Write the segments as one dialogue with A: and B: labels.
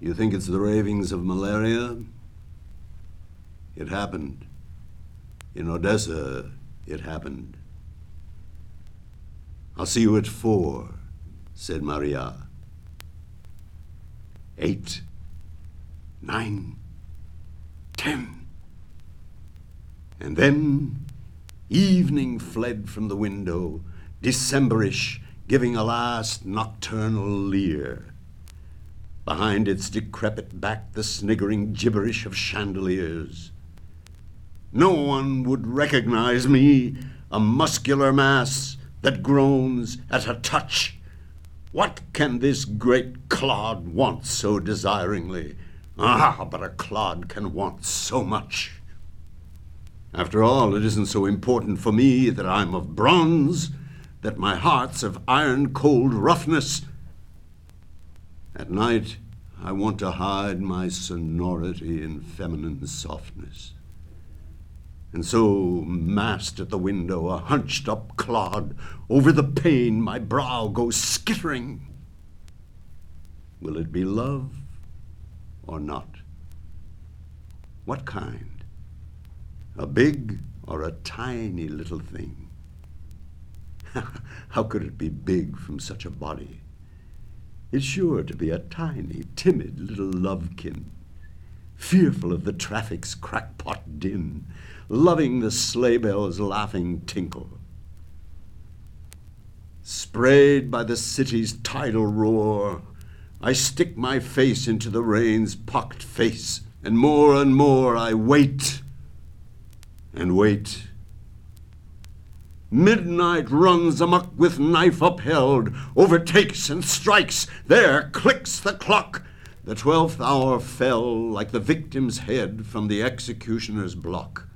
A: You think it's the ravings of malaria? It happened. In Odessa, it happened. I'll see you at four, said Maria. Eight, nine, ten. And then evening fled from the window, Decemberish, giving a last nocturnal leer. Behind its decrepit back, the sniggering gibberish of chandeliers. No one would recognize me, a muscular mass that groans at a touch. What can this great clod want so desiringly? Ah, but a clod can want so much. After all, it isn't so important for me that I'm of bronze, that my heart's of iron cold roughness. At night, I want to hide my sonority in feminine softness. And so, massed at the window, a hunched up clod, over the pane my brow goes skittering. Will it be love or not? What kind? A big or a tiny little thing? How could it be big from such a body? It's sure to be a tiny, timid little lovekin, fearful of the traffic's crackpot din, loving the sleigh bells' laughing tinkle. Sprayed by the city's tidal roar, I stick my face into the rain's pocked face, and more and more I wait and wait. Midnight runs amuck with knife upheld, overtakes and strikes. There clicks the clock. The twelfth hour fell like the victim's head from the executioner's block.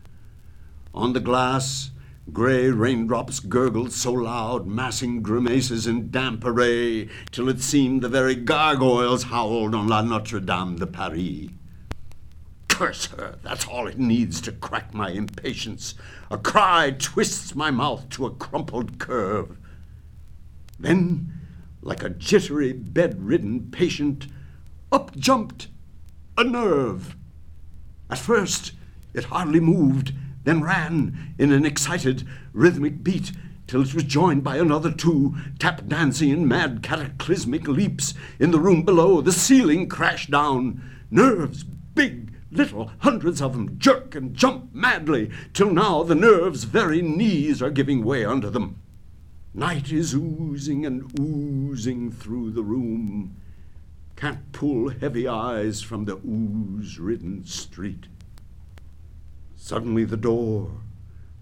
A: On the glass, grey raindrops gurgled so loud, massing grimaces in damp array, till it seemed the very gargoyles howled on La Notre Dame de Paris. Curse her, that's all it needs to crack my impatience. A cry twists my mouth to a crumpled curve. Then, like a jittery, bedridden patient, up jumped a nerve. At first, it hardly moved, then ran in an excited, rhythmic beat till it was joined by another two, tap dancing in mad cataclysmic leaps. In the room below, the ceiling crashed down. Nerves, big, little, hundreds of them, jerk and jump madly, till now the nerves' very knees are giving way under them. Night is oozing and oozing through the room. Can't pull heavy eyes from the ooze ridden street. Suddenly the door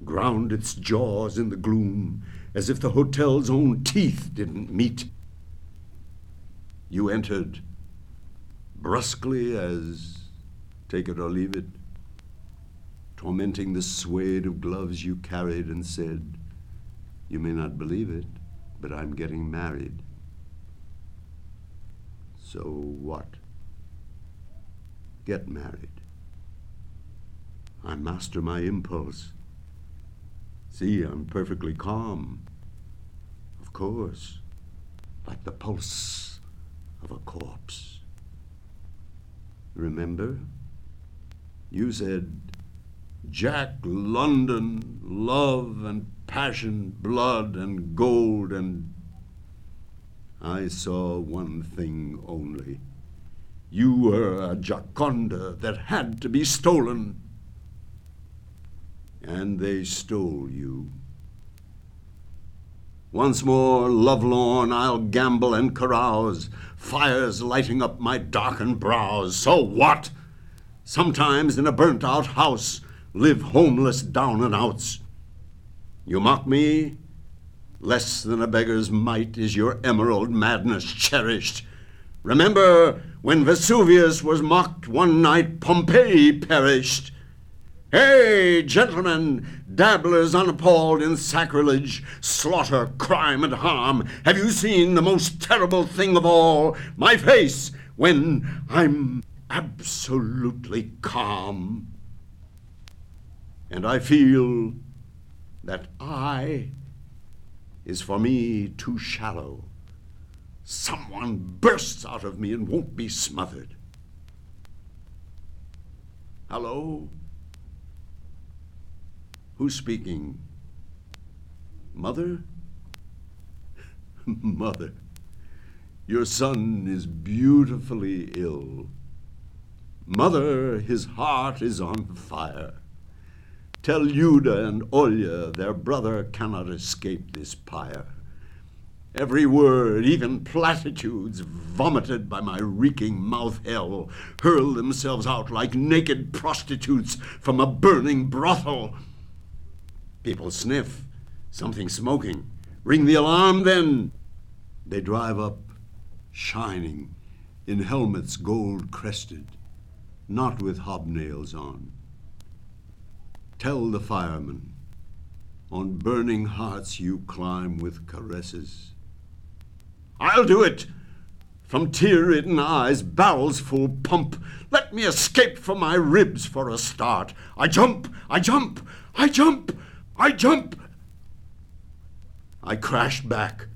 A: ground its jaws in the gloom as if the hotel's own teeth didn't meet. You entered brusquely as take it or leave it, tormenting the suede of gloves you carried and said, You may not believe it, but I'm getting married. So what? Get married. I master my impulse. See, I'm perfectly calm. Of course, like the pulse of a corpse. Remember? You said, Jack London, love and passion, blood and gold, and I saw one thing only. You were a Gioconda that had to be stolen. And they stole you. Once more, lovelorn, I'll gamble and carouse, fires lighting up my darkened brows. So what? Sometimes in a burnt out house live homeless down and outs. You mock me? Less than a beggar's mite is your emerald madness cherished. Remember when Vesuvius was mocked one night, Pompeii perished. Hey, gentlemen, dabblers unappalled in sacrilege, slaughter, crime, and harm, have you seen the most terrible thing of all? My face when I'm absolutely calm. And I feel that I is for me too shallow. Someone bursts out of me and won't be smothered. Hello? Who's speaking? Mother? Mother, your son is beautifully ill. Mother, his heart is on fire. Tell Lyuda and Olya their brother cannot escape this pyre. Every word, even platitudes, vomited by my reeking mouth hell, hurl themselves out like naked prostitutes from a burning brothel. People sniff, something smoking. Ring the alarm then. They drive up, shining, in helmets gold crested, not with hobnails on. Tell the firemen, on burning hearts you climb with caresses. I'll do it! From tear-ridden eyes, barrels full pump. Let me escape from my ribs for a start. I jump, I jump, I jump, I jump. I crash back.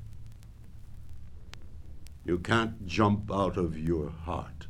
A: You can't jump out of your heart.